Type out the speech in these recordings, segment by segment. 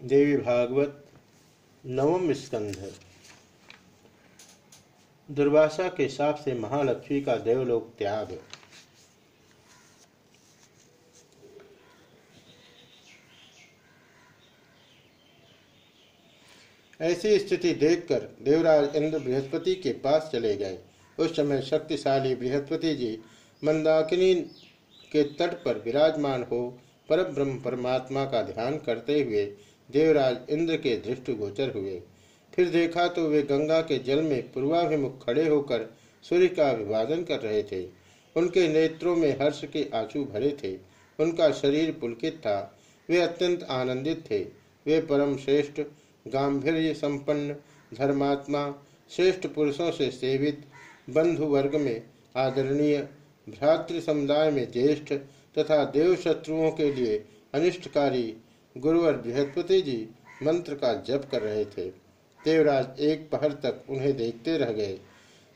देवी भागवत नवम स्कंध दुर्वासा के साप से महालक्ष्मी का देवलोक त्याग। ऐसी स्थिति देखकर देवराज इंद्र बृहस्पति के पास चले गए। उस समय शक्तिशाली बृहस्पति जी मंदाकिनी के तट पर विराजमान हो पर ब्रह्म परमात्मा का ध्यान करते हुए देवराज इंद्र के दृष्टि गोचर हुए। फिर देखा तो वे गंगा के जल में पूर्वाभिमुख खड़े होकर सूर्य का अभिवादन कर रहे थे। उनके नेत्रों में हर्ष के आँसू भरे थे। उनका शरीर पुलकित था। वे अत्यंत आनंदित थे। वे परम श्रेष्ठ गांधीर्य संपन्न धर्मात्मा, श्रेष्ठ पुरुषों से सेवित, बंधु वर्ग में आदरणीय, भ्रातृ समुदाय में ज्येष्ठ तथा देव शत्रुओं के लिए अनिष्टकारी गुरुवर बृहस्पति जी मंत्र का जप कर रहे थे। देवराज एक पहर तक उन्हें देखते रह गए।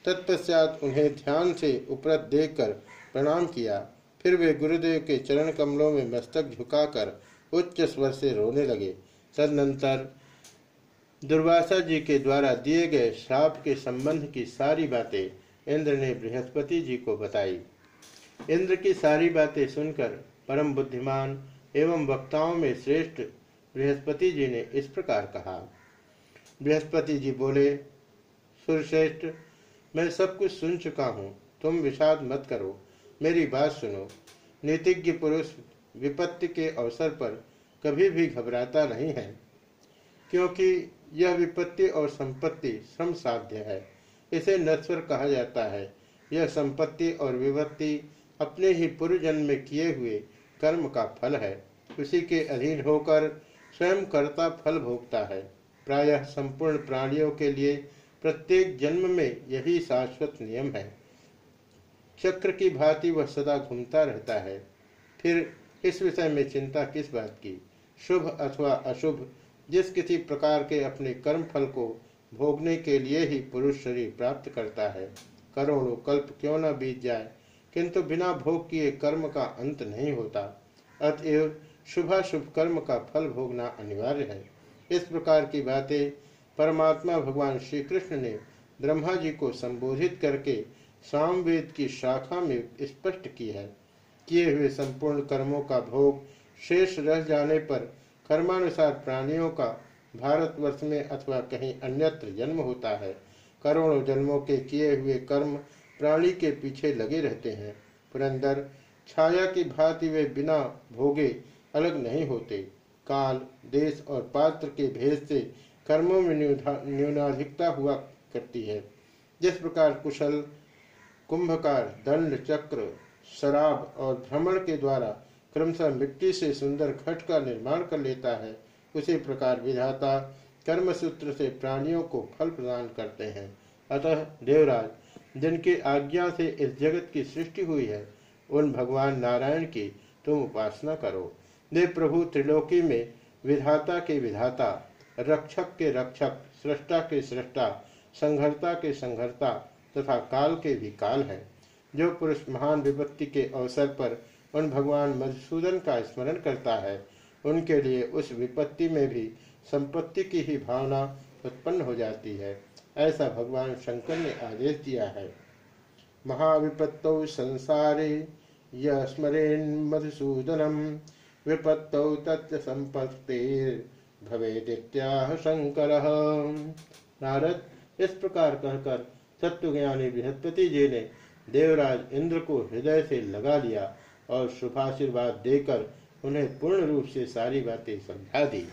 तत्पश्चात उन्हें ध्यान से उपरत देखकर प्रणाम किया। फिर वे गुरुदेव के चरण कमलों में मस्तक झुकाकर उच्च स्वर से रोने लगे। तदनंतर दुर्वासा जी के द्वारा दिए गए श्राप के संबंध की सारी बातें इंद्र ने बृहस्पति जी को बताई। इंद्र की सारी बातें सुनकर परम बुद्धिमान एवं वक्ताओं में श्रेष्ठ बृहस्पति जी ने इस प्रकार कहा। बृहस्पति जी बोले, सुरश्रेष्ठ, मैं सब कुछ सुन चुका हूँ। तुम विषाद मत करो। मेरी बात सुनो। नीतिज्ञ पुरुष विपत्ति के अवसर पर कभी भी घबराता नहीं है, क्योंकि यह विपत्ति और संपत्ति श्रम साध्य है। इसे नश्वर कहा जाता है। यह संपत्ति और विपत्ति अपने ही पूर्वजन्म में किए हुए कर्म का फल है, उसी के अधीन होकर स्वयं कर्ता फल भोगता है। प्रायः संपूर्ण प्राणियों के लिए प्रत्येक जन्म में यही शाश्वत नियम है। चक्र की भांति वह सदा घूमता रहता है। फिर इस विषय में चिंता किस बात की? शुभ अथवा अशुभ, जिस किसी प्रकार के अपने कर्म फल को भोगने के लिए ही पुरुष शरीर प्राप्त करता है। करोड़ों कल्प क्यों न बीत जाए? किंतु बिना भोग किए कर्म का अंत नहीं होता। अतएव शुभाशुभ कर्म का फल भोगना अनिवार्य है। इस प्रकार की बातें परमात्मा भगवान श्री कृष्ण ने ब्रह्मा जी को संबोधित करके सामवेद की शाखा में स्पष्ट की है। किए हुए संपूर्ण कर्मों का भोग शेष रह जाने पर कर्मानुसार प्राणियों का भारतवर्ष में अथवा कहीं अन्यत्र जन्म होता है। करोड़ों जन्मों के किए हुए कर्म प्राणी के पीछे लगे रहते हैं, पुरंदर। छाया की भांति वे बिना भोगे अलग नहीं होते। काल, देश और पात्र के भेद से कर्मों में न्यूनाधिकता हुआ करती है। जिस प्रकार कुशल, कुंभकार, दंड, चक्र, शराब और भ्रमण के द्वारा क्रमशः मिट्टी से सुंदर घट का निर्माण कर लेता है, उसी प्रकार विधाता कर्म सूत्र से प्राणियों को फल प्रदान करते हैं। अतः देवराज जिनकी आज्ञा से इस जगत की सृष्टि हुई है, उन भगवान नारायण की तुम उपासना करो। दे प्रभु त्रिलोकी में विधाता के विधाता, रक्षक के रक्षक, सृष्टा के सृष्टा, संघर्ता के संघर्ता तथा काल के भी काल है। जो पुरुष महान विपत्ति के अवसर पर उन भगवान मधुसूदन का स्मरण करता है, उनके लिए उस विपत्ति में भी संपत्ति की ही भावना उत्पन्न हो जाती है। ऐसा भगवान शंकर ने आदेश दिया है। महाविपत्त संसारे यस्मरेन मधुसूदनम विपत्त तत्व संपत्ति भवेदित्याह शंकर। नारद इस प्रकार कहकर तत्वज्ञानी बृहस्पति जी ने देवराज इंद्र को हृदय से लगा लिया और शुभाशीर्वाद देकर उन्हें पूर्ण रूप से सारी बातें समझा दी।